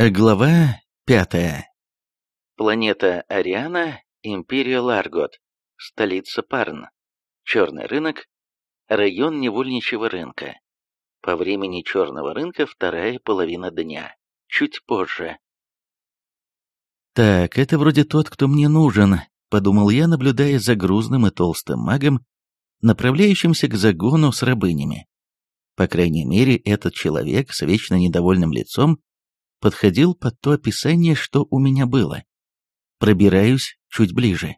Глава пятая. Планета Ариана, Империя Ларгот, столица Парн, черный рынок, район невольничьего рынка. По времени черного рынка вторая половина дня, чуть позже. «Так, это вроде тот, кто мне нужен», — подумал я, наблюдая за грузным и толстым магом, направляющимся к загону с рабынями. По крайней мере, этот человек с вечно недовольным лицом подходил под то описание, что у меня было. Пробираюсь чуть ближе.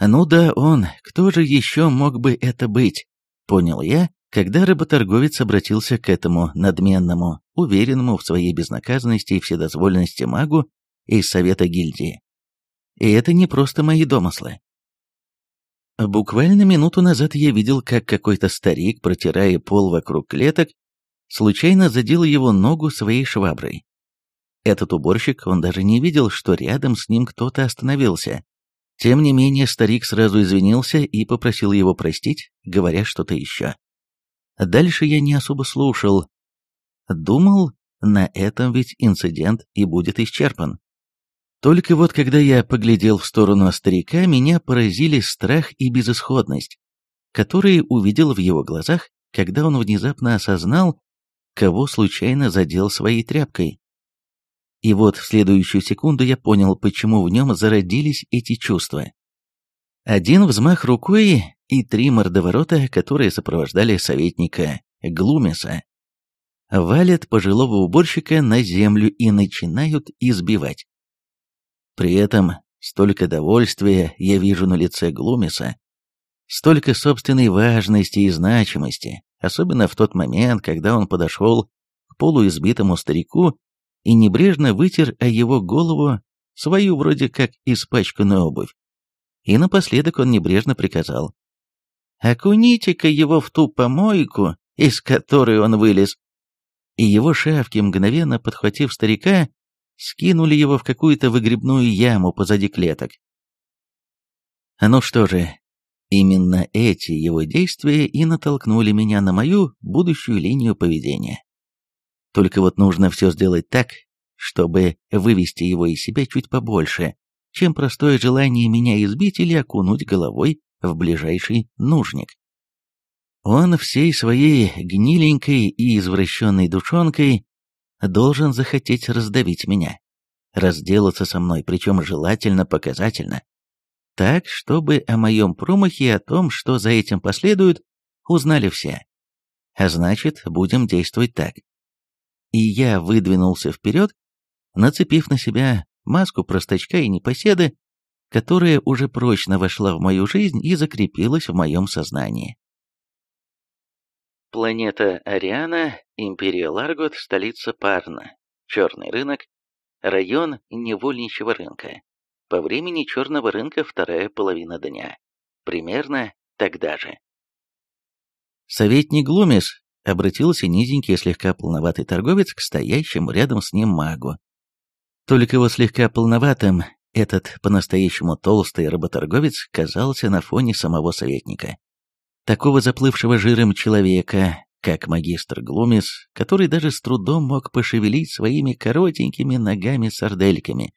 Ну да, он, кто же еще мог бы это быть, понял я, когда работорговец обратился к этому надменному, уверенному в своей безнаказанности и вседозволенности магу из Совета Гильдии. И это не просто мои домыслы. Буквально минуту назад я видел, как какой-то старик, протирая пол вокруг клеток, случайно задел его ногу своей шваброй. Этот уборщик, он даже не видел, что рядом с ним кто-то остановился. Тем не менее, старик сразу извинился и попросил его простить, говоря что-то еще. Дальше я не особо слушал. Думал, на этом ведь инцидент и будет исчерпан. Только вот когда я поглядел в сторону старика, меня поразили страх и безысходность, которые увидел в его глазах, когда он внезапно осознал, кого случайно задел своей тряпкой. И вот в следующую секунду я понял, почему в нем зародились эти чувства. Один взмах рукой и три мордоворота, которые сопровождали советника Глумеса, валят пожилого уборщика на землю и начинают избивать. При этом столько довольствия я вижу на лице Глумеса, столько собственной важности и значимости, особенно в тот момент, когда он подошел к полуизбитому старику и небрежно вытер о его голову свою вроде как испачканную обувь. И напоследок он небрежно приказал. «Окуните-ка его в ту помойку, из которой он вылез». И его шавки, мгновенно подхватив старика, скинули его в какую-то выгребную яму позади клеток. Ну что же, Именно эти его действия и натолкнули меня на мою будущую линию поведения. Только вот нужно все сделать так, чтобы вывести его из себя чуть побольше, чем простое желание меня избить или окунуть головой в ближайший нужник. Он всей своей гниленькой и извращенной душонкой должен захотеть раздавить меня, разделаться со мной, причем желательно показательно, так, чтобы о моем промахе и о том, что за этим последует, узнали все. А значит, будем действовать так. И я выдвинулся вперед, нацепив на себя маску простачка и непоседы, которая уже прочно вошла в мою жизнь и закрепилась в моем сознании. Планета Ариана, Империя Ларгот, столица Парна, черный рынок, район невольничьего рынка. По времени черного рынка вторая половина дня. Примерно тогда же. Советник Глумис обратился низенький слегка полноватый торговец к стоящему рядом с ним магу. Только его слегка полноватым этот по-настоящему толстый работорговец казался на фоне самого советника. Такого заплывшего жиром человека, как магистр Глумис, который даже с трудом мог пошевелить своими коротенькими ногами-сардельками,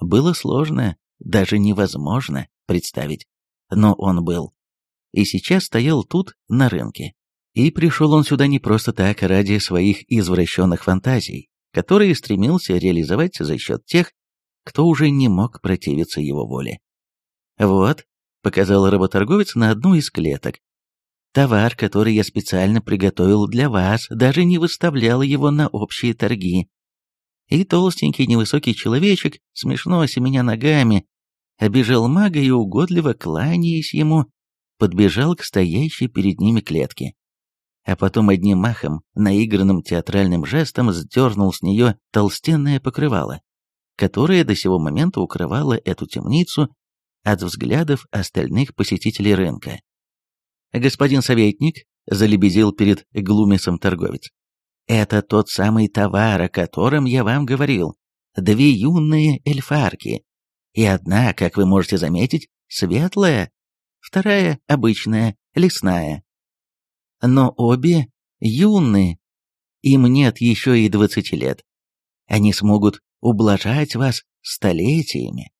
было сложно, даже невозможно представить. Но он был. И сейчас стоял тут, на рынке. И пришел он сюда не просто так, а ради своих извращенных фантазий, которые стремился реализовать за счет тех, кто уже не мог противиться его воле. «Вот», — показал работорговец на одну из клеток, «товар, который я специально приготовил для вас, даже не выставлял его на общие торги и толстенький невысокий человечек, смешно семеня ногами, обежал мага и, угодливо кланяясь ему, подбежал к стоящей перед ними клетке. А потом одним махом, наигранным театральным жестом, сдернул с нее толстенное покрывало, которое до сего момента укрывало эту темницу от взглядов остальных посетителей рынка. «Господин советник», — залебезил перед глумесом торговец, это тот самый товар, о котором я вам говорил. Две юные эльфарки. И одна, как вы можете заметить, светлая, вторая обычная, лесная. Но обе юные. Им нет еще и двадцати лет. Они смогут ублажать вас столетиями.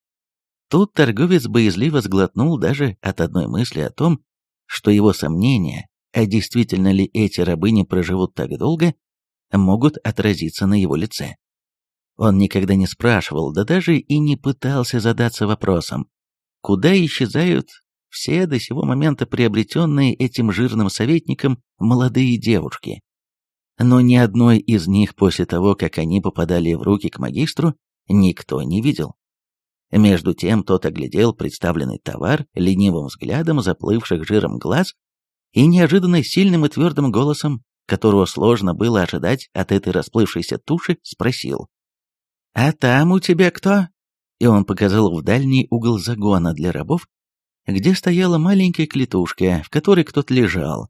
Тут торговец боязливо сглотнул даже от одной мысли о том, что его сомнения, а действительно ли эти рабыни проживут так долго, могут отразиться на его лице. Он никогда не спрашивал, да даже и не пытался задаться вопросом, куда исчезают все до сего момента приобретенные этим жирным советником молодые девушки. Но ни одной из них после того, как они попадали в руки к магистру, никто не видел. Между тем тот оглядел представленный товар ленивым взглядом заплывших жиром глаз и неожиданно сильным и твердым голосом, которого сложно было ожидать от этой расплывшейся туши, спросил. «А там у тебя кто?» И он показал в дальний угол загона для рабов, где стояла маленькая клетушка, в которой кто-то лежал.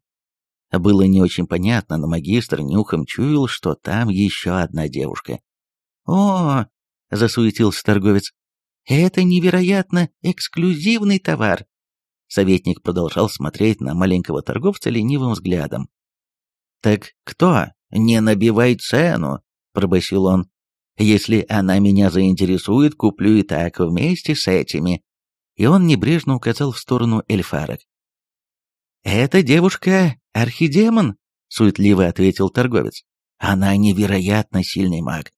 Было не очень понятно, но магистр нюхом чуял, что там еще одна девушка. «О!» — засуетился торговец. «Это невероятно эксклюзивный товар!» Советник продолжал смотреть на маленького торговца ленивым взглядом. «Так кто? Не набивай цену!» — пробасил он. «Если она меня заинтересует, куплю и так вместе с этими и он небрежно указал в сторону эльфарок. «Эта девушка — архидемон», — суетливо ответил торговец. «Она невероятно сильный маг,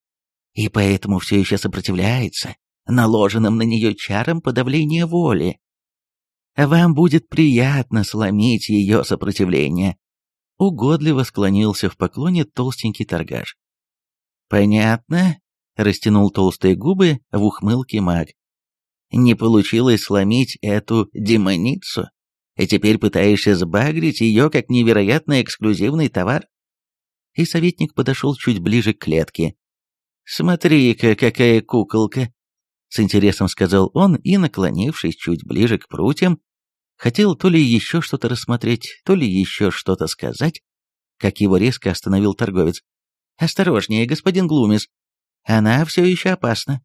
и поэтому все еще сопротивляется наложенным на нее чарам подавления воли. Вам будет приятно сломить ее сопротивление». Угодливо склонился в поклоне толстенький торгаш. «Понятно», — растянул толстые губы в ухмылке маг не получилось сломить эту демоницу, и теперь пытаешься сбагрить ее как невероятно эксклюзивный товар? И советник подошел чуть ближе к клетке. «Смотри-ка, какая куколка!» С интересом сказал он и, наклонившись чуть ближе к прутьям, хотел то ли еще что-то рассмотреть, то ли еще что-то сказать, как его резко остановил торговец. «Осторожнее, господин Глумис, она все еще опасна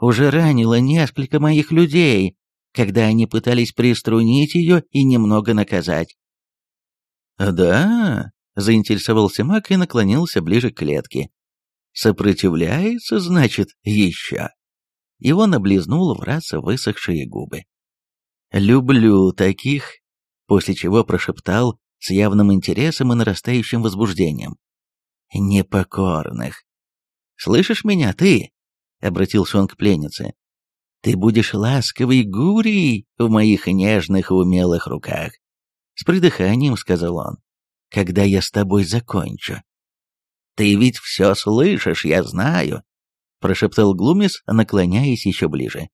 уже ранила несколько моих людей, когда они пытались приструнить ее и немного наказать. «Да?» — заинтересовался маг и наклонился ближе к клетке. «Сопротивляется, значит, еще?» И он облизнул в раз высохшие губы. «Люблю таких», после чего прошептал с явным интересом и нарастающим возбуждением. «Непокорных. Слышишь меня, ты?» — обратился он к пленнице. «Ты будешь ласковой гурий в моих нежных и умелых руках!» С придыханием сказал он. «Когда я с тобой закончу?» «Ты ведь все слышишь, я знаю!» Прошептал Глумис, наклоняясь еще ближе.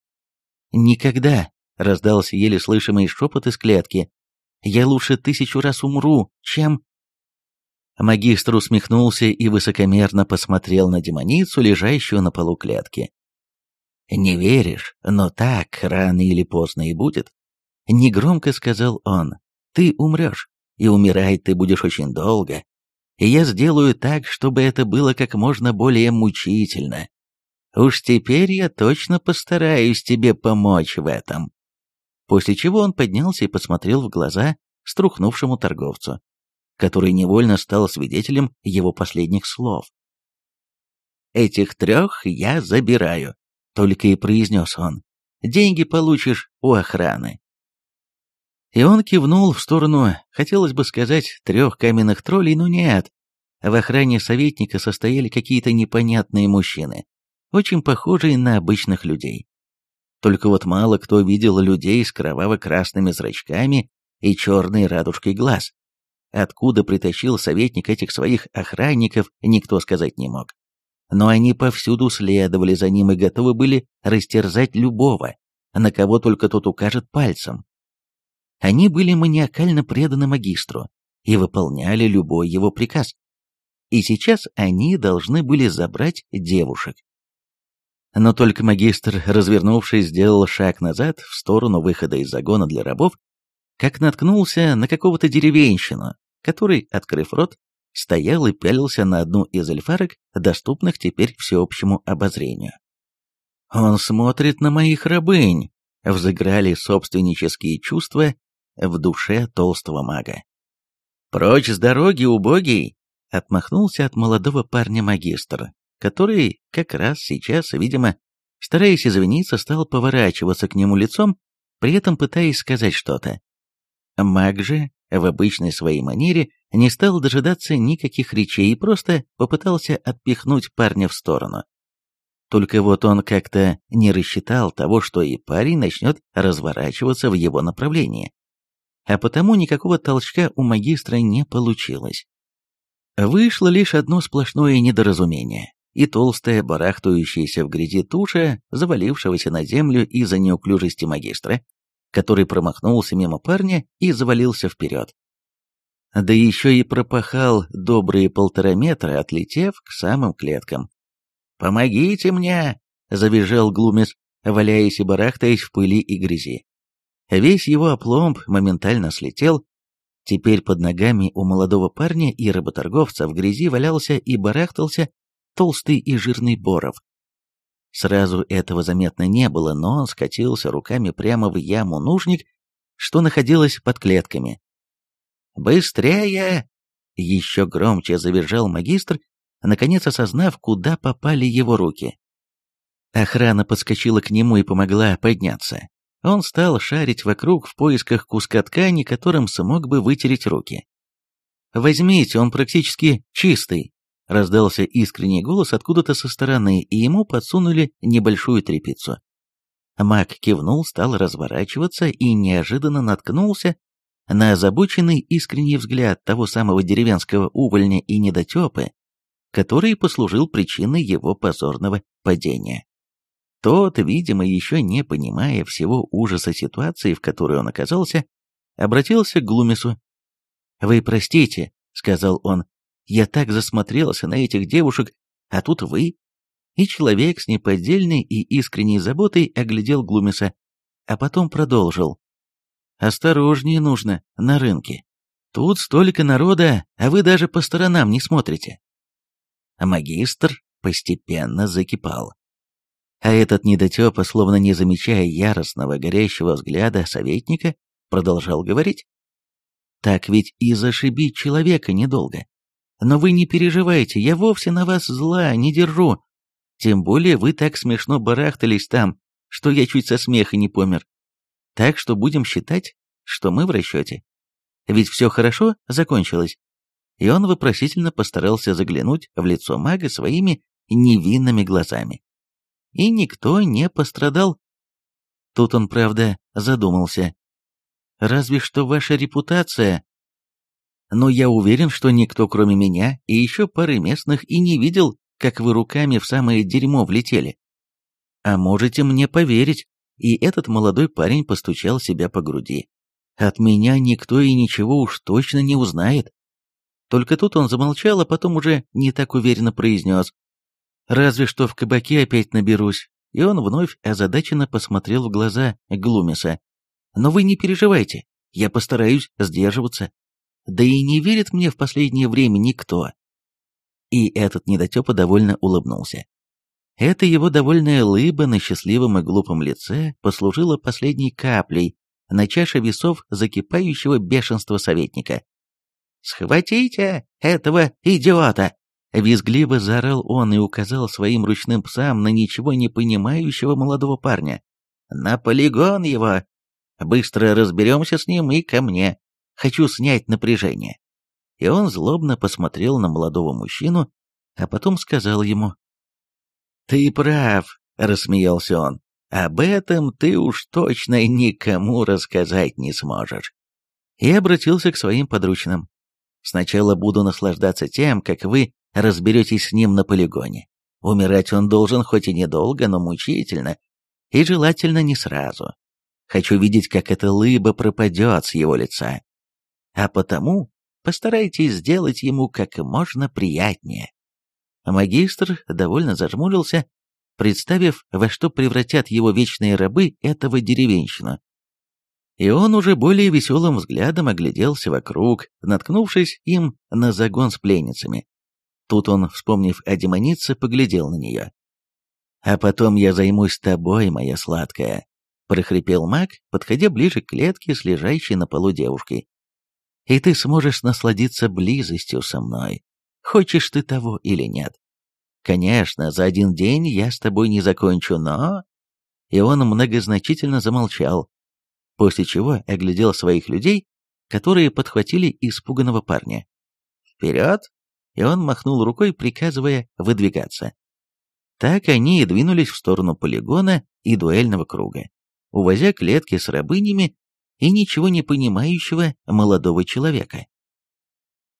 «Никогда!» — раздался еле слышимый шепот из клетки. «Я лучше тысячу раз умру, чем...» Магистр усмехнулся и высокомерно посмотрел на демоницу, лежащую на полу клетки. «Не веришь, но так рано или поздно и будет», — негромко сказал он. «Ты умрешь, и умирать ты будешь очень долго, и я сделаю так, чтобы это было как можно более мучительно. Уж теперь я точно постараюсь тебе помочь в этом». После чего он поднялся и посмотрел в глаза струхнувшему торговцу который невольно стал свидетелем его последних слов. «Этих трех я забираю», — только и произнес он. «Деньги получишь у охраны». И он кивнул в сторону, хотелось бы сказать, трех каменных троллей, но нет. В охране советника состояли какие-то непонятные мужчины, очень похожие на обычных людей. Только вот мало кто видел людей с кроваво-красными зрачками и черной радужкой глаз. Откуда притащил советник этих своих охранников, никто сказать не мог. Но они повсюду следовали за ним и готовы были растерзать любого, на кого только тот укажет пальцем. Они были маниакально преданы магистру и выполняли любой его приказ. И сейчас они должны были забрать девушек. Но только магистр, развернувшись, сделал шаг назад в сторону выхода из загона для рабов, как наткнулся на какого-то деревенщину, который, открыв рот, стоял и пялился на одну из эльфарок, доступных теперь всеобщему обозрению. «Он смотрит на моих рабынь!» — взыграли собственнические чувства в душе толстого мага. «Прочь с дороги, убогий!» — отмахнулся от молодого парня магистр, который как раз сейчас, видимо, стараясь извиниться, стал поворачиваться к нему лицом, при этом пытаясь сказать что-то. Маг же, в обычной своей манере, не стал дожидаться никаких речей и просто попытался отпихнуть парня в сторону. Только вот он как-то не рассчитал того, что и парень начнет разворачиваться в его направлении. А потому никакого толчка у магистра не получилось. Вышло лишь одно сплошное недоразумение, и толстая, барахтающаяся в грязи туша, завалившегося на землю из-за неуклюжести магистра, который промахнулся мимо парня и завалился вперед. Да еще и пропахал добрые полтора метра, отлетев к самым клеткам. «Помогите мне!» — завизжал Глумис, валяясь и барахтаясь в пыли и грязи. Весь его опломб моментально слетел. Теперь под ногами у молодого парня и работорговца в грязи валялся и барахтался толстый и жирный Боров. Сразу этого заметно не было, но он скатился руками прямо в яму нужник, что находилась под клетками. «Быстрее!» — еще громче завизжал магистр, наконец осознав, куда попали его руки. Охрана подскочила к нему и помогла подняться. Он стал шарить вокруг в поисках куска ткани, которым смог бы вытереть руки. «Возьмите, он практически чистый», — раздался искренний голос откуда-то со стороны, и ему подсунули небольшую тряпицу. Маг кивнул, стал разворачиваться и неожиданно наткнулся на озабоченный искренний взгляд того самого деревенского увольня и недотепы, который послужил причиной его позорного падения. Тот, видимо, еще не понимая всего ужаса ситуации, в которой он оказался, обратился к Глумису. «Вы простите», — сказал он, — «я так засмотрелся на этих девушек, а тут вы». И человек с неподдельной и искренней заботой оглядел Глумиса, а потом продолжил. «Осторожнее нужно на рынке. Тут столько народа, а вы даже по сторонам не смотрите а магистр постепенно закипал. А этот недотепа, словно не замечая яростного горящего взгляда советника, продолжал говорить. «Так ведь и зашибить человека недолго. Но вы не переживайте, я вовсе на вас зла не держу. Тем более вы так смешно барахтались там, что я чуть со смеха не помер. Так что будем считать, что мы в расчете. Ведь все хорошо закончилось и он вопросительно постарался заглянуть в лицо мага своими невинными глазами. И никто не пострадал. Тут он, правда, задумался. Разве что ваша репутация... Но я уверен, что никто, кроме меня и еще пары местных, и не видел, как вы руками в самое дерьмо влетели. А можете мне поверить, и этот молодой парень постучал себя по груди. От меня никто и ничего уж точно не узнает. Только тут он замолчал, а потом уже не так уверенно произнес. «Разве что в кабаке опять наберусь». И он вновь озадаченно посмотрел в глаза Глумиса. «Но вы не переживайте, я постараюсь сдерживаться. Да и не верит мне в последнее время никто». И этот недотепа довольно улыбнулся. Эта его довольная лыба на счастливом и глупом лице послужила последней каплей на чаше весов закипающего бешенства советника. «Схватите этого идиота!» Визгливо заорал он и указал своим ручным псам на ничего не понимающего молодого парня. «На полигон его! Быстро разберемся с ним и ко мне. Хочу снять напряжение». И он злобно посмотрел на молодого мужчину, а потом сказал ему. «Ты прав», — рассмеялся он. «Об этом ты уж точно никому рассказать не сможешь». И обратился к своим подручным. Сначала буду наслаждаться тем, как вы разберетесь с ним на полигоне. Умирать он должен хоть и недолго, но мучительно, и желательно не сразу. Хочу видеть, как эта лыба пропадет с его лица. А потому постарайтесь сделать ему как можно приятнее. Магистр довольно зажмурился, представив, во что превратят его вечные рабы этого деревенщину и он уже более веселым взглядом огляделся вокруг, наткнувшись им на загон с пленницами. Тут он, вспомнив о демонице, поглядел на нее. «А потом я займусь тобой, моя сладкая», — прохрипел маг, подходя ближе к клетке с лежащей на полу девушкой. «И ты сможешь насладиться близостью со мной, хочешь ты того или нет. Конечно, за один день я с тобой не закончу, но...» И он многозначительно замолчал, после чего оглядел своих людей, которые подхватили испуганного парня. «Вперед!» И он махнул рукой, приказывая выдвигаться. Так они и двинулись в сторону полигона и дуэльного круга, увозя клетки с рабынями и ничего не понимающего молодого человека.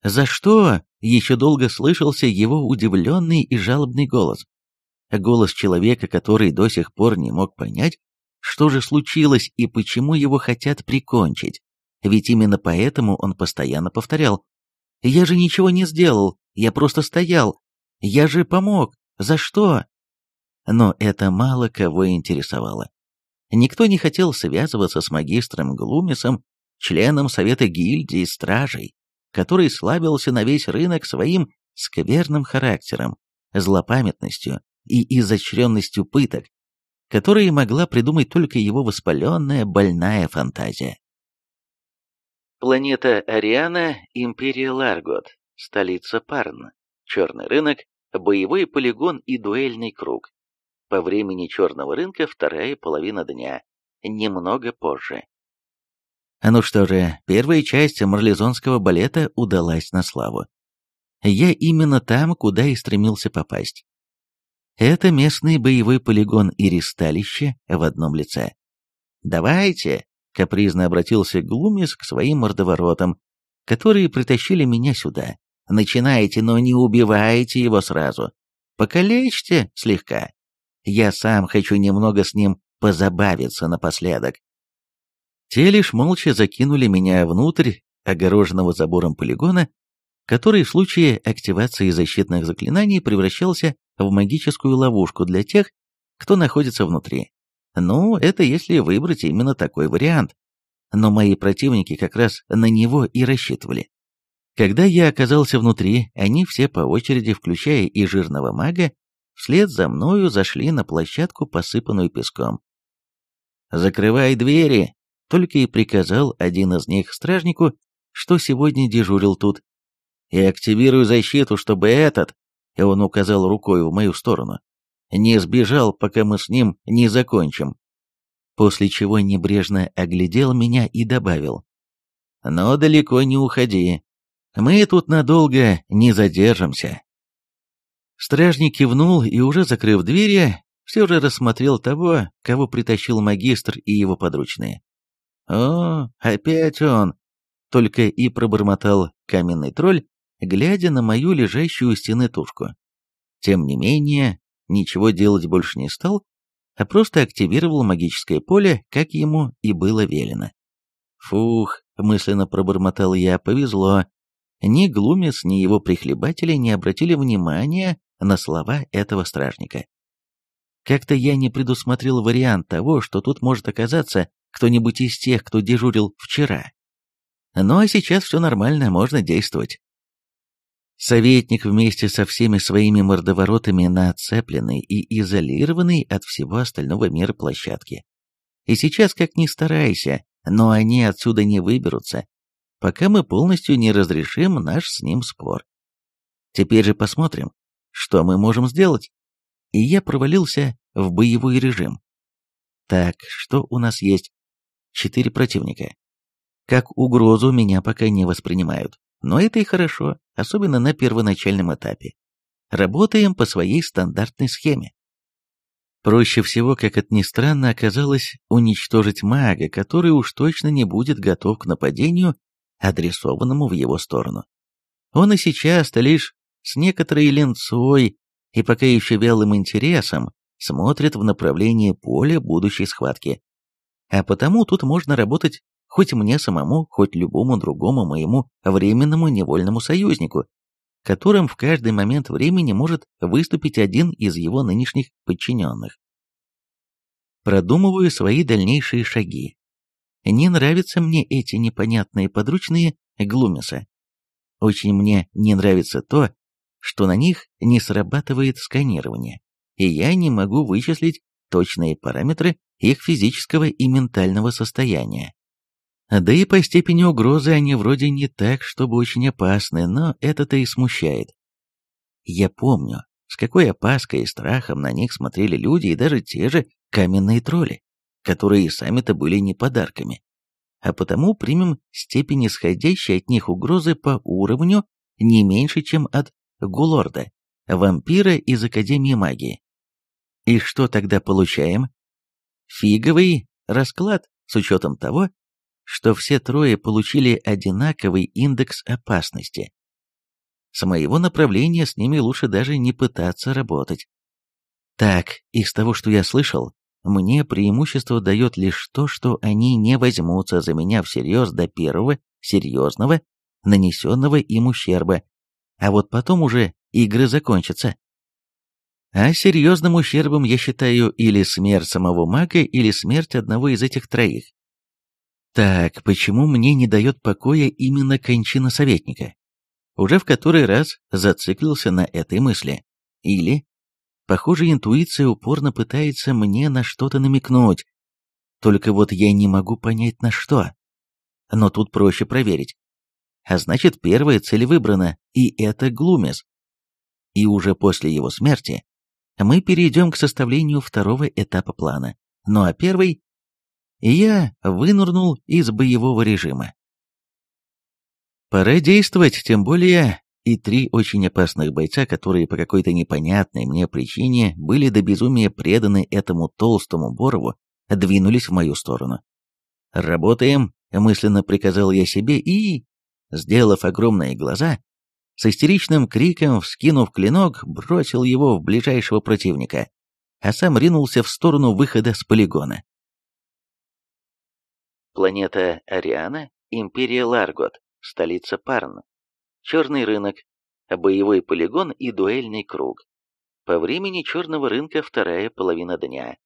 «За что?» — еще долго слышался его удивленный и жалобный голос. Голос человека, который до сих пор не мог понять, что же случилось и почему его хотят прикончить. Ведь именно поэтому он постоянно повторял «Я же ничего не сделал, я просто стоял, я же помог, за что?» Но это мало кого интересовало. Никто не хотел связываться с магистром Глумисом, членом Совета гильдии стражей, который славился на весь рынок своим скверным характером, злопамятностью и изощренностью пыток, которые могла придумать только его воспаленная больная фантазия. Планета Ариана, Империя Ларгот, столица Парн, черный рынок, боевой полигон и дуэльный круг. По времени черного рынка вторая половина дня, немного позже. Ну что же, первая часть марлезонского балета удалась на славу. Я именно там, куда и стремился попасть. Это местный боевой полигон и ристалище в одном лице. «Давайте!» — капризно обратился Глумис к своим мордоворотам, которые притащили меня сюда. «Начинайте, но не убивайте его сразу. Покалечьте слегка. Я сам хочу немного с ним позабавиться напоследок». Те лишь молча закинули меня внутрь огороженного забором полигона, который в случае активации защитных заклинаний превращался в магическую ловушку для тех, кто находится внутри. Ну, это если выбрать именно такой вариант. Но мои противники как раз на него и рассчитывали. Когда я оказался внутри, они все по очереди, включая и жирного мага, вслед за мною зашли на площадку, посыпанную песком. «Закрывай двери!» — только и приказал один из них стражнику, что сегодня дежурил тут. «И активируй защиту, чтобы этот и он указал рукой в мою сторону. «Не сбежал, пока мы с ним не закончим». После чего небрежно оглядел меня и добавил. «Но далеко не уходи. Мы тут надолго не задержимся». Стражник кивнул и, уже закрыв двери, все же рассмотрел того, кого притащил магистр и его подручные. «О, опять он!» — только и пробормотал каменный тролль, глядя на мою лежащую у стены тушку. Тем не менее, ничего делать больше не стал, а просто активировал магическое поле, как ему и было велено. Фух, мысленно пробормотал я, повезло. Ни Глумис, ни его прихлебатели не обратили внимания на слова этого стражника. Как-то я не предусмотрел вариант того, что тут может оказаться кто-нибудь из тех, кто дежурил вчера. Ну а сейчас все нормально, можно действовать. Советник вместе со всеми своими мордоворотами на оцепленной и изолированной от всего остального мира площадке. И сейчас, как ни старайся, но они отсюда не выберутся, пока мы полностью не разрешим наш с ним спор. Теперь же посмотрим, что мы можем сделать. И я провалился в боевой режим. Так, что у нас есть? Четыре противника. Как угрозу меня пока не воспринимают. Но это и хорошо, особенно на первоначальном этапе. Работаем по своей стандартной схеме. Проще всего, как это ни странно, оказалось уничтожить мага, который уж точно не будет готов к нападению, адресованному в его сторону. Он и сейчас-то лишь с некоторой ленцой и пока еще вялым интересом смотрит в направлении поля будущей схватки. А потому тут можно работать хоть мне самому, хоть любому другому моему временному невольному союзнику, которым в каждый момент времени может выступить один из его нынешних подчиненных. Продумываю свои дальнейшие шаги. Не нравятся мне эти непонятные подручные Глумиса. Очень мне не нравится то, что на них не срабатывает сканирование, и я не могу вычислить точные параметры их физического и ментального состояния. Да и по степени угрозы они вроде не так, чтобы очень опасны, но это-то и смущает. Я помню, с какой опаской и страхом на них смотрели люди и даже те же каменные тролли, которые и сами-то были не подарками. А потому примем степень исходящей от них угрозы по уровню не меньше, чем от Гулорда, вампира из Академии магии. И что тогда получаем? Фиговый расклад с учетом того, что все трое получили одинаковый индекс опасности. С моего направления с ними лучше даже не пытаться работать. Так, из того, что я слышал, мне преимущество дает лишь то, что они не возьмутся за меня всерьез до первого, серьезного, нанесенного им ущерба, а вот потом уже игры закончатся. А серьезным ущербом я считаю или смерть самого мага, или смерть одного из этих троих. Так, почему мне не дает покоя именно кончина советника? Уже в который раз зациклился на этой мысли. Или, похоже, интуиция упорно пытается мне на что-то намекнуть. Только вот я не могу понять на что. Но тут проще проверить. А значит, первая цель выбрана, и это Глумес. И уже после его смерти мы перейдем к составлению второго этапа плана. Ну а первый я вынырнул из боевого режима. Пора действовать, тем более и три очень опасных бойца, которые по какой-то непонятной мне причине были до безумия преданы этому толстому Борову, двинулись в мою сторону. «Работаем», — мысленно приказал я себе и, сделав огромные глаза, с истеричным криком, вскинув клинок, бросил его в ближайшего противника, а сам ринулся в сторону выхода с полигона. Планета Ариана, Империя Ларгот, столица Парн. Черный рынок, боевой полигон и дуэльный круг. По времени черного рынка вторая половина дня.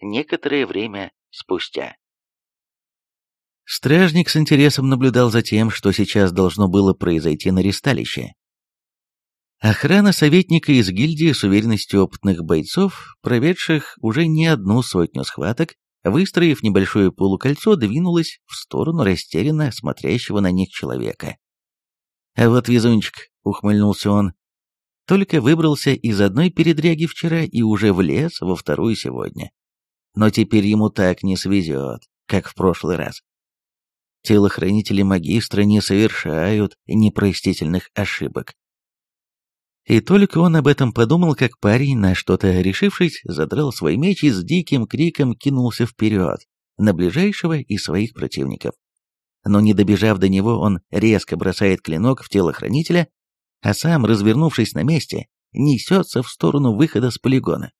Некоторое время спустя. Стражник с интересом наблюдал за тем, что сейчас должно было произойти на ресталище. Охрана советника из гильдии с уверенностью опытных бойцов, проведших уже не одну сотню схваток, выстроив небольшое полукольцо, двинулась в сторону растерянно смотрящего на них человека. «А вот везунчик», — ухмыльнулся он, — «только выбрался из одной передряги вчера и уже влез во вторую сегодня. Но теперь ему так не свезет, как в прошлый раз. Телохранители магистра не совершают непростительных ошибок. И только он об этом подумал, как парень, на что-то решившись, задрал свой меч и с диким криком кинулся вперед, на ближайшего из своих противников. Но не добежав до него, он резко бросает клинок в тело хранителя, а сам, развернувшись на месте, несется в сторону выхода с полигона.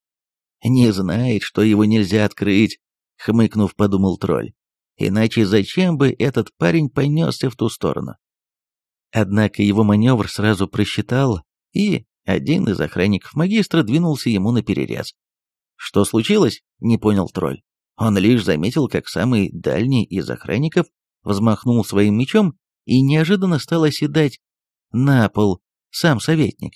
«Не знает, что его нельзя открыть», — хмыкнув, подумал тролль. «Иначе зачем бы этот парень понесся в ту сторону?» Однако его маневр сразу просчитал и один из охранников магистра двинулся ему на перерез. Что случилось? Не понял тролль. Он лишь заметил, как самый дальний из охранников взмахнул своим мечом и неожиданно стал оседать на пол сам советник.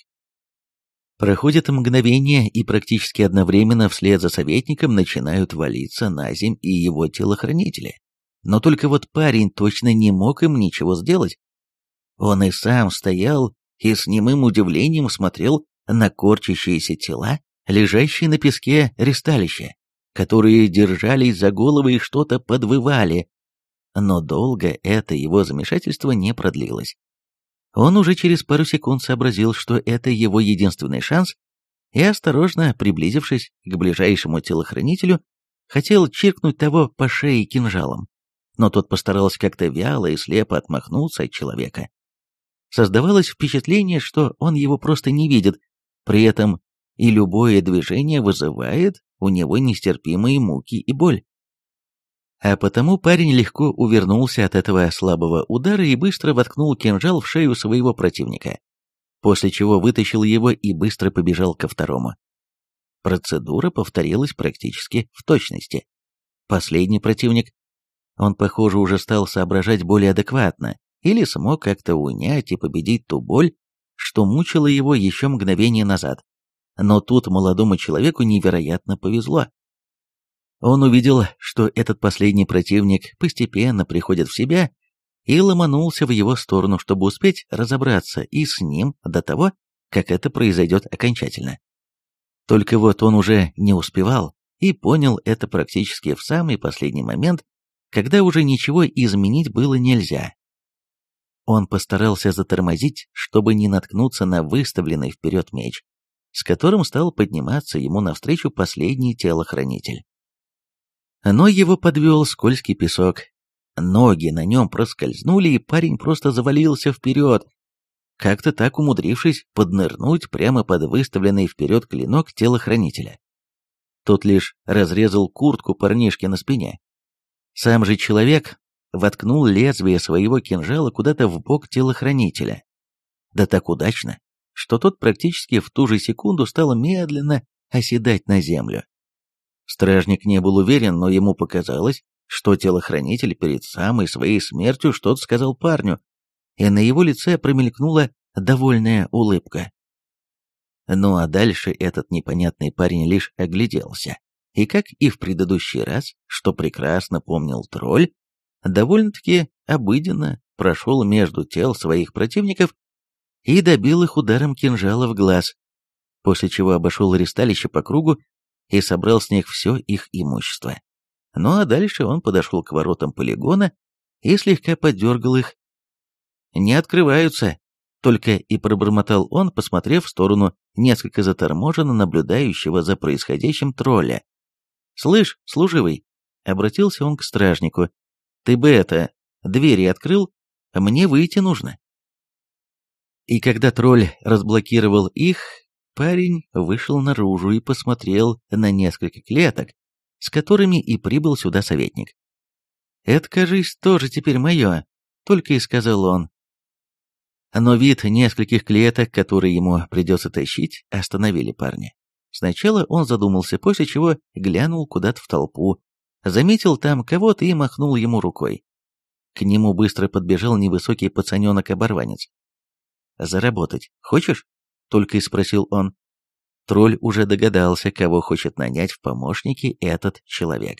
Проходит мгновение, и практически одновременно вслед за советником начинают валиться на земь и его телохранители. Но только вот парень точно не мог им ничего сделать. Он и сам стоял и с немым удивлением смотрел на корчащиеся тела, лежащие на песке ресталища, которые держались за головы и что-то подвывали. Но долго это его замешательство не продлилось. Он уже через пару секунд сообразил, что это его единственный шанс, и, осторожно приблизившись к ближайшему телохранителю, хотел чиркнуть того по шее кинжалом. Но тот постарался как-то вяло и слепо отмахнуться от человека. Создавалось впечатление, что он его просто не видит, при этом и любое движение вызывает у него нестерпимые муки и боль. А потому парень легко увернулся от этого слабого удара и быстро воткнул кинжал в шею своего противника, после чего вытащил его и быстро побежал ко второму. Процедура повторилась практически в точности. Последний противник, он, похоже, уже стал соображать более адекватно или смог как-то унять и победить ту боль, что мучила его еще мгновение назад. Но тут молодому человеку невероятно повезло. Он увидел, что этот последний противник постепенно приходит в себя и ломанулся в его сторону, чтобы успеть разобраться и с ним до того, как это произойдет окончательно. Только вот он уже не успевал и понял это практически в самый последний момент, когда уже ничего изменить было нельзя. Он постарался затормозить, чтобы не наткнуться на выставленный вперед меч, с которым стал подниматься ему навстречу последний телохранитель. Но его подвел скользкий песок. Ноги на нем проскользнули, и парень просто завалился вперед, как-то так умудрившись поднырнуть прямо под выставленный вперед клинок телохранителя. Тот лишь разрезал куртку парнишки на спине. Сам же человек воткнул лезвие своего кинжала куда-то в бок телохранителя. Да так удачно, что тот практически в ту же секунду стал медленно оседать на землю. Стражник не был уверен, но ему показалось, что телохранитель перед самой своей смертью что-то сказал парню, и на его лице промелькнула довольная улыбка. Ну а дальше этот непонятный парень лишь огляделся, и как и в предыдущий раз, что прекрасно помнил тролль, довольно-таки обыденно прошел между тел своих противников и добил их ударом кинжала в глаз, после чего обошел аресталище по кругу и собрал с них все их имущество. Ну а дальше он подошел к воротам полигона и слегка подергал их. «Не открываются», — только и пробормотал он, посмотрев в сторону несколько заторможенно наблюдающего за происходящим тролля. «Слышь, служивый», — обратился он к стражнику, — «ты бы это, двери открыл? Мне выйти нужно». И когда тролль разблокировал их, парень вышел наружу и посмотрел на несколько клеток, с которыми и прибыл сюда советник. «Это, кажись, тоже теперь мое», — только и сказал он. Но вид нескольких клеток, которые ему придется тащить, остановили парня. Сначала он задумался, после чего глянул куда-то в толпу, заметил там кого-то и махнул ему рукой. К нему быстро подбежал невысокий пацаненок-оборванец. «Заработать хочешь?» — только и спросил он. Тролль уже догадался, кого хочет нанять в помощники этот человек.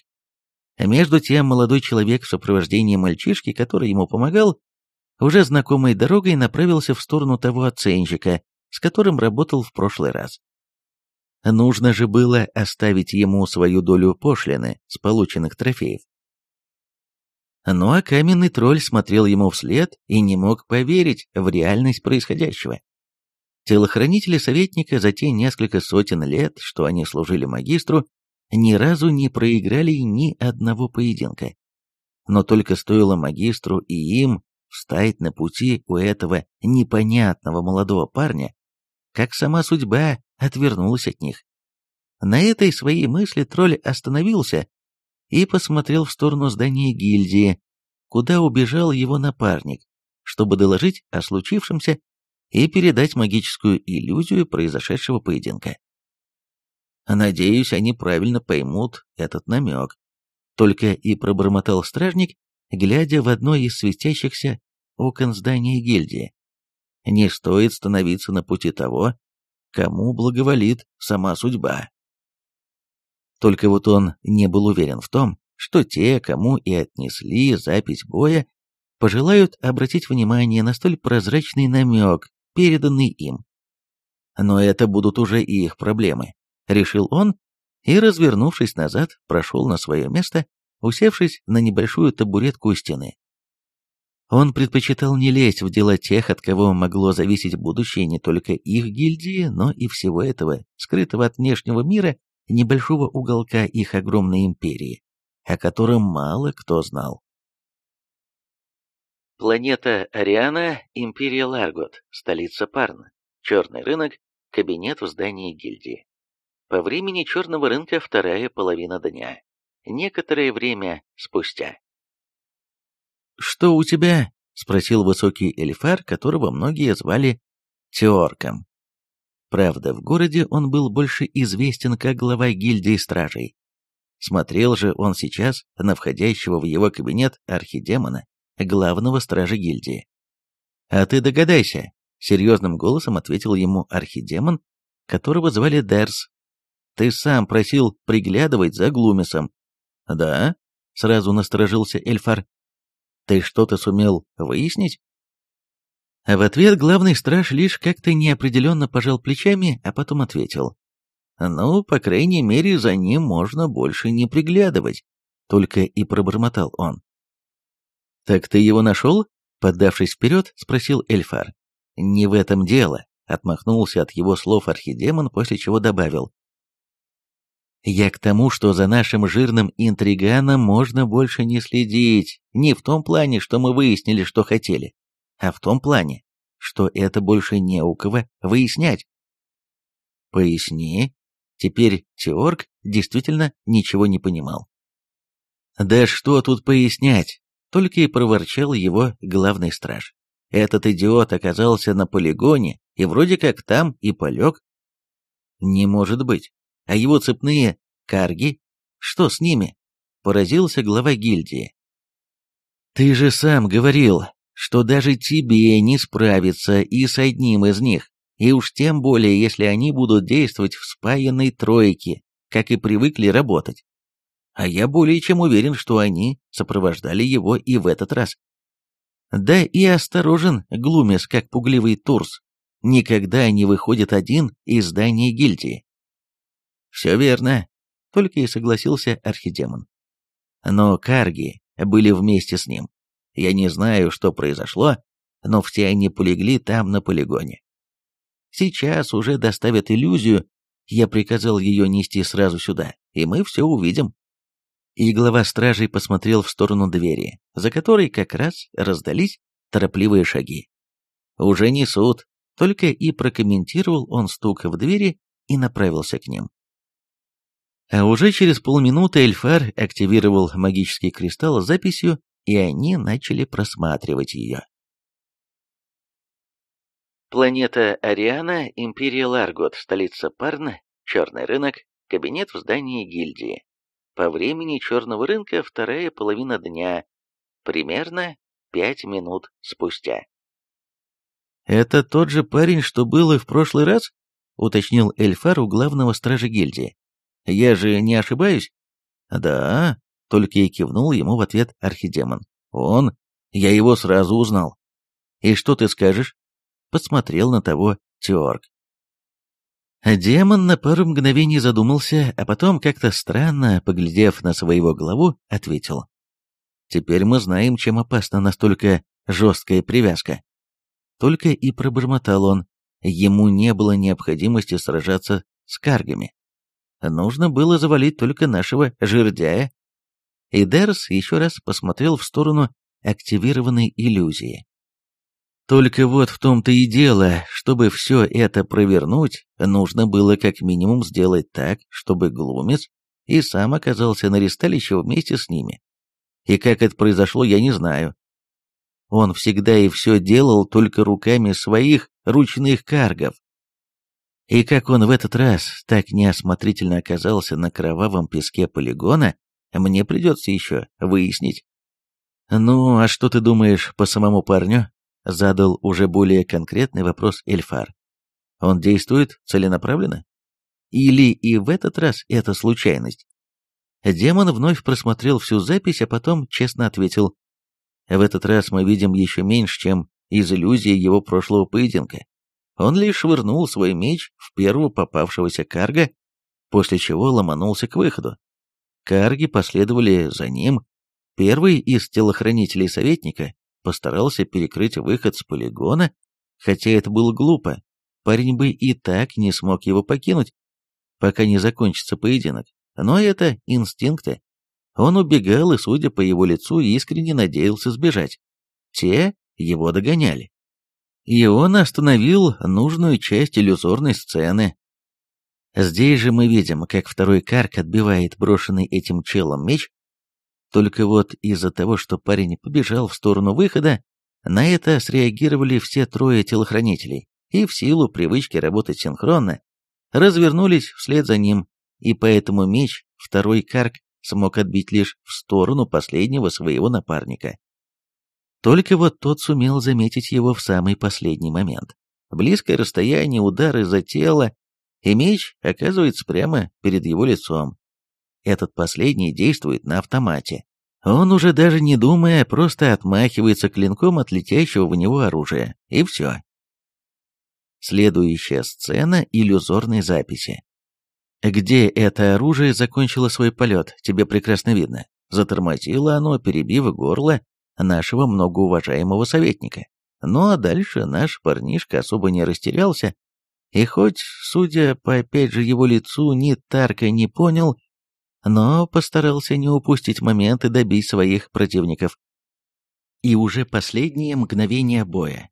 Между тем молодой человек в сопровождении мальчишки, который ему помогал, уже знакомой дорогой направился в сторону того оценщика, с которым работал в прошлый раз. Нужно же было оставить ему свою долю пошлины с полученных трофеев. Ну а каменный тролль смотрел ему вслед и не мог поверить в реальность происходящего. Телохранители советника за те несколько сотен лет, что они служили магистру, ни разу не проиграли ни одного поединка. Но только стоило магистру и им встать на пути у этого непонятного молодого парня, как сама судьба отвернулась от них. На этой своей мысли тролль остановился и посмотрел в сторону здания гильдии, куда убежал его напарник, чтобы доложить о случившемся и передать магическую иллюзию произошедшего поединка. Надеюсь, они правильно поймут этот намек. Только и пробормотал стражник, глядя в одно из светящихся окон здания гильдии. Не стоит становиться на пути того, кому благоволит сама судьба. Только вот он не был уверен в том, что те, кому и отнесли запись боя, пожелают обратить внимание на столь прозрачный намек, переданный им. Но это будут уже и их проблемы, решил он, и, развернувшись назад, прошел на свое место, усевшись на небольшую табуретку у стены. Он предпочитал не лезть в дела тех, от кого могло зависеть будущее не только их гильдии, но и всего этого, скрытого от внешнего мира, небольшого уголка их огромной империи, о котором мало кто знал. Планета Ариана, Империя Ларгот, столица Парна, черный рынок, кабинет в здании гильдии. По времени черного рынка вторая половина дня. Некоторое время спустя. «Что у тебя?» — спросил высокий эльфар, которого многие звали Теорком. Правда, в городе он был больше известен как глава гильдии стражей. Смотрел же он сейчас на входящего в его кабинет архидемона, главного стража гильдии. «А ты догадайся», — серьезным голосом ответил ему архидемон, которого звали Дерс. «Ты сам просил приглядывать за Глумисом». «Да?» — сразу насторожился Эльфар. «Ты что-то сумел выяснить?» В ответ главный страж лишь как-то неопределенно пожал плечами, а потом ответил. «Ну, по крайней мере, за ним можно больше не приглядывать», — только и пробормотал он. «Так ты его нашел?» — поддавшись вперед, спросил Эльфар. «Не в этом дело», — отмахнулся от его слов архидемон, после чего добавил. «Я к тому, что за нашим жирным интриганом можно больше не следить, не в том плане, что мы выяснили, что хотели, а в том плане, что это больше не у кого выяснять. Поясни. Теперь Теорг действительно ничего не понимал. Да что тут пояснять, только и проворчал его главный страж. Этот идиот оказался на полигоне и вроде как там и полег. Не может быть. А его цепные карги? Что с ними? Поразился глава гильдии. Ты же сам говорил, что даже тебе не справиться и с одним из них, и уж тем более, если они будут действовать в спаянной тройке, как и привыкли работать. А я более чем уверен, что они сопровождали его и в этот раз. Да и осторожен Глумес, как пугливый Турс, никогда не выходит один из здания гильдии. Все верно, только и согласился архидемон. Но карги были вместе с ним. Я не знаю, что произошло, но все они полегли там на полигоне. Сейчас уже доставят иллюзию, я приказал ее нести сразу сюда, и мы все увидим. И глава стражей посмотрел в сторону двери, за которой как раз раздались торопливые шаги. «Уже несут», только и прокомментировал он стук в двери и направился к ним. А уже через полминуты Эльфар активировал магический кристалл с записью и они начали просматривать ее. Планета Ариана, Империя Ларгот, столица Парна, черный рынок, кабинет в здании гильдии. По времени черного рынка вторая половина дня, примерно пять минут спустя. «Это тот же парень, что был и в прошлый раз?» — уточнил Эльфар у главного стража гильдии. «Я же не ошибаюсь?» «Да, только и кивнул ему в ответ архидемон. «Он? Я его сразу узнал». «И что ты скажешь?» Посмотрел на того Теорг. Демон на пару мгновений задумался, а потом, как-то странно, поглядев на своего главу, ответил. «Теперь мы знаем, чем опасна настолько жесткая привязка». Только и пробормотал он, ему не было необходимости сражаться с каргами. Нужно было завалить только нашего жердяя и Дерс еще раз посмотрел в сторону активированной иллюзии. Только вот в том-то и дело, чтобы все это провернуть, нужно было как минимум сделать так, чтобы Глумец и сам оказался на ресталище вместе с ними. И как это произошло, я не знаю. Он всегда и все делал только руками своих ручных каргов. И как он в этот раз так неосмотрительно оказался на кровавом песке полигона, мне придется еще выяснить. «Ну, а что ты думаешь по самому парню?» Задал уже более конкретный вопрос Эльфар. «Он действует целенаправленно? Или и в этот раз это случайность?» Демон вновь просмотрел всю запись, а потом честно ответил. «В этот раз мы видим еще меньше, чем из иллюзии его прошлого поединка. Он лишь швырнул свой меч в первого попавшегося карга, после чего ломанулся к выходу. Карги последовали за ним. Первый из телохранителей советника постарался перекрыть выход с полигона, хотя это было глупо. Парень бы и так не смог его покинуть, пока не закончится поединок. Но это инстинкты. Он убегал и, судя по его лицу, искренне надеялся сбежать. Те его догоняли. И он остановил нужную часть иллюзорной сцены, Здесь же мы видим, как второй карк отбивает брошенный этим челом меч. Только вот из-за того, что парень побежал в сторону выхода, на это среагировали все трое телохранителей, и в силу привычки работать синхронно, развернулись вслед за ним, и поэтому меч второй карк смог отбить лишь в сторону последнего своего напарника. Только вот тот сумел заметить его в самый последний момент. Близкое расстояние, удары за тело, и меч оказывается прямо перед его лицом. Этот последний действует на автомате. Он уже даже не думая, просто отмахивается клинком от летящего в него оружия, и все. Следующая сцена иллюзорной записи. Где это оружие закончило свой полет, тебе прекрасно видно. Затормозило оно, перебив горло нашего многоуважаемого советника. Ну а дальше наш парнишка особо не растерялся, и хоть, судя по опять же его лицу, ни Тарка не понял, но постарался не упустить момент и добить своих противников. И уже последние мгновения боя.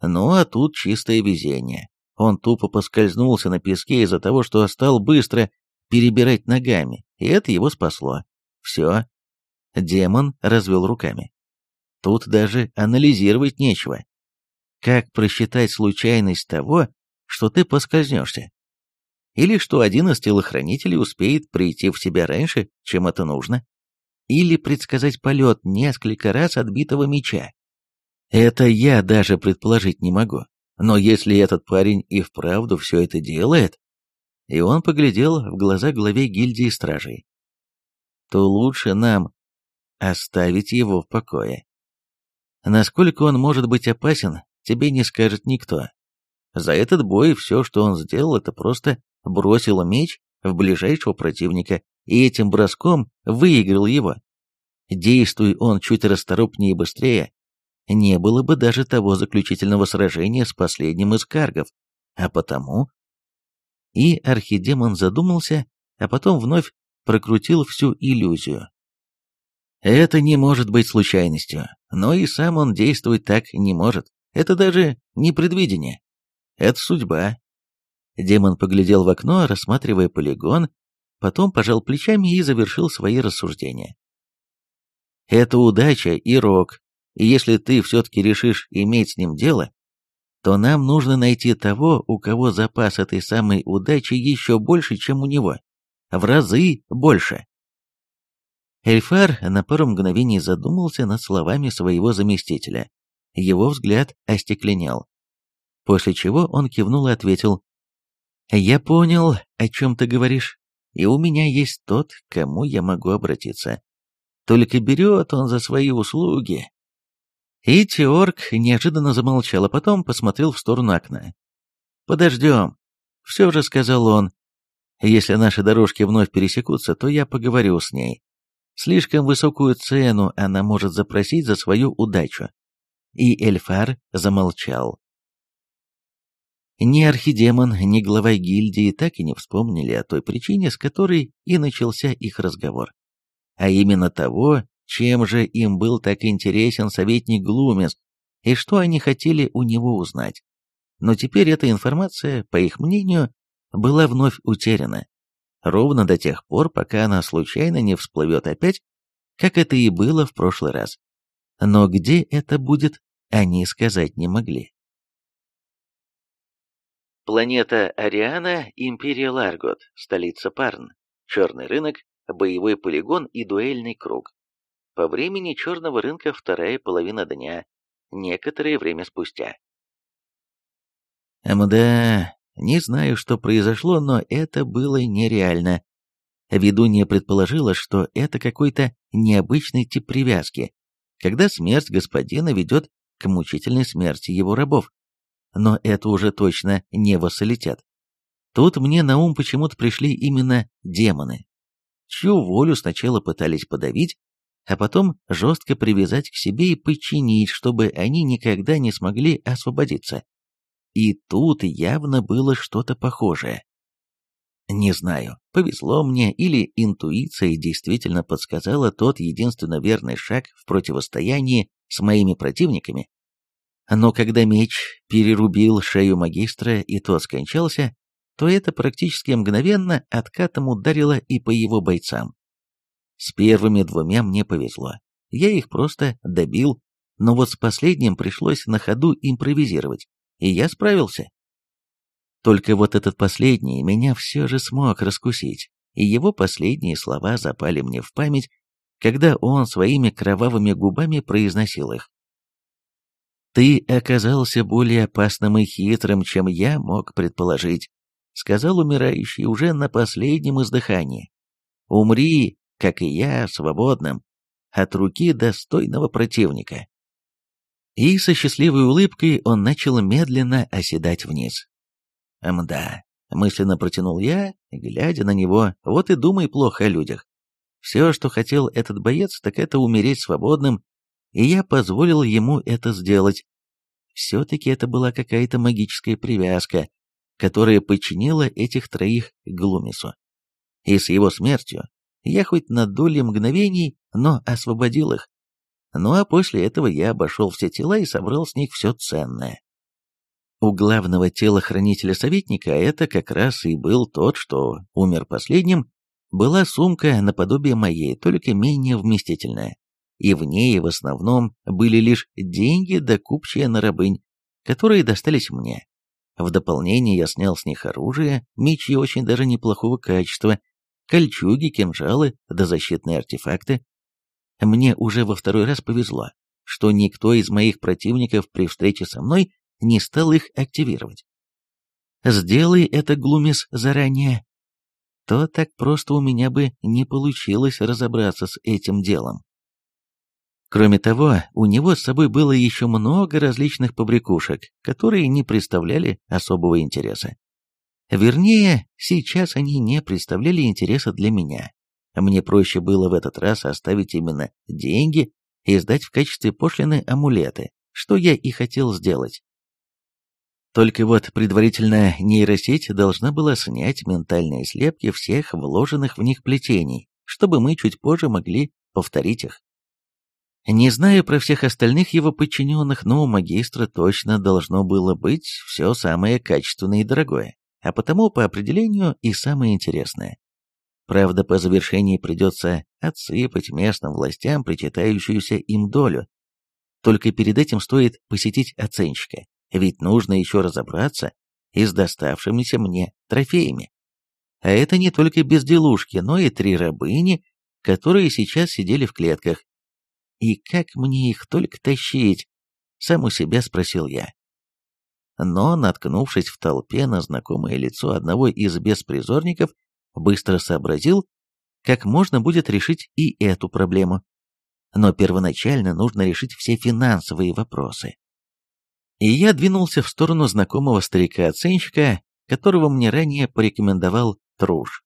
Ну а тут чистое везение. Он тупо поскользнулся на песке из-за того, что стал быстро перебирать ногами, и это его спасло. Все. Демон развел руками. Тут даже анализировать нечего. Как просчитать случайность того, что ты поскользнешься? Или что один из телохранителей успеет прийти в себя раньше, чем это нужно? Или предсказать полет несколько раз отбитого меча? Это я даже предположить не могу. Но если этот парень и вправду все это делает, и он поглядел в глаза главе гильдии стражей, то лучше нам оставить его в покое. Насколько он может быть опасен, тебе не скажет никто. За этот бой все, что он сделал, это просто бросил меч в ближайшего противника и этим броском выиграл его. Действуй он чуть расторопнее и быстрее, не было бы даже того заключительного сражения с последним из каргов, а потому... И архидемон задумался, а потом вновь прокрутил всю иллюзию. Это не может быть случайностью, но и сам он действовать так не может. Это даже не предвидение. Это судьба. Демон поглядел в окно, рассматривая полигон, потом пожал плечами и завершил свои рассуждения. Это удача и рок, и если ты все-таки решишь иметь с ним дело, то нам нужно найти того, у кого запас этой самой удачи еще больше, чем у него. В разы больше. Эльфар на пару мгновений задумался над словами своего заместителя. Его взгляд остекленел. После чего он кивнул и ответил. «Я понял, о чем ты говоришь, и у меня есть тот, к кому я могу обратиться. Только берет он за свои услуги и Теорг неожиданно замолчал, а потом посмотрел в сторону окна. «Подождем», — все же сказал он. «Если наши дорожки вновь пересекутся, то я поговорю с ней. Слишком высокую цену она может запросить за свою удачу». И Эльфар замолчал. Ни архидемон, ни глава гильдии так и не вспомнили о той причине, с которой и начался их разговор. А именно того, чем же им был так интересен советник Глумес и что они хотели у него узнать. Но теперь эта информация, по их мнению, была вновь утеряна. Ровно до тех пор, пока она случайно не всплывет опять, как это и было в прошлый раз. Но где это будет, они сказать не могли. Планета Ариана, Империя Ларгот, столица Парн, черный рынок, боевой полигон и дуэльный круг. По времени черного рынка вторая половина дня, некоторое время спустя. Мда, не знаю, что произошло, но это было нереально. Ведунья предположила, что это какой-то необычный тип привязки, когда смерть господина ведет к мучительной смерти его рабов. Но это уже точно не вассалитет. Тут мне на ум почему-то пришли именно демоны, чью волю сначала пытались подавить, а потом жестко привязать к себе и подчинить, чтобы они никогда не смогли освободиться. И тут явно было что-то похожее. Не знаю, повезло мне или интуиция действительно подсказала тот единственно верный шаг в противостоянии с моими противниками. Но когда меч перерубил шею магистра и тот скончался, то это практически мгновенно откатом ударило и по его бойцам. С первыми двумя мне повезло. Я их просто добил, но вот с последним пришлось на ходу импровизировать, и я справился. Только вот этот последний меня все же смог раскусить, и его последние слова запали мне в память, когда он своими кровавыми губами произносил их. «Ты оказался более опасным и хитрым, чем я мог предположить», сказал умирающий уже на последнем издыхании. «Умри, как и я, свободным, от руки достойного противника. И со счастливой улыбкой он начал медленно оседать вниз. «Мда», — мысленно протянул я, глядя на него, вот и думай плохо о людях. Все, что хотел этот боец, так это умереть свободным, и я позволил ему это сделать. Все-таки это была какая-то магическая привязка, которая подчинила этих троих Глумису. И с его смертью я хоть на доли мгновений, но освободил их. Ну а после этого я обошел все тела и собрал с них все ценное. У главного телохранителя-советника, а это как раз и был тот, что умер последним, была сумка наподобие моей, только менее вместительная. И в ней в основном были лишь деньги да купчая на рабынь, которые достались мне. В дополнение я снял с них оружие, мечи очень даже неплохого качества, кольчуги, кинжалы да защитные артефакты. Мне уже во второй раз повезло, что никто из моих противников при встрече со мной не стал их активировать. Сделай это, Глумис, заранее, то так просто у меня бы не получилось разобраться с этим делом. Кроме того, у него с собой было еще много различных побрякушек, которые не представляли особого интереса. Вернее, сейчас они не представляли интереса для меня. Мне проще было в этот раз оставить именно деньги и сдать в качестве пошлины амулеты, что я и хотел сделать. Только вот предварительно нейросеть должна была снять ментальные слепки всех вложенных в них плетений, чтобы мы чуть позже могли повторить их. Не знаю про всех остальных его подчиненных, но у магистра точно должно было быть все самое качественное и дорогое, а потому по определению и самое интересное. Правда, по завершении придется отсыпать местным властям причитающуюся им долю. Только перед этим стоит посетить оценщика, ведь нужно еще разобраться и с доставшимися мне трофеями. А это не только безделушки, но и три рабыни, которые сейчас сидели в клетках. И как мне их только тащить? Сам у себя спросил я. Но, наткнувшись в толпе на знакомое лицо одного из беспризорников, быстро сообразил, как можно будет решить и эту проблему. Но первоначально нужно решить все финансовые вопросы и я двинулся в сторону знакомого старика-оценщика, которого мне ранее порекомендовал Труш.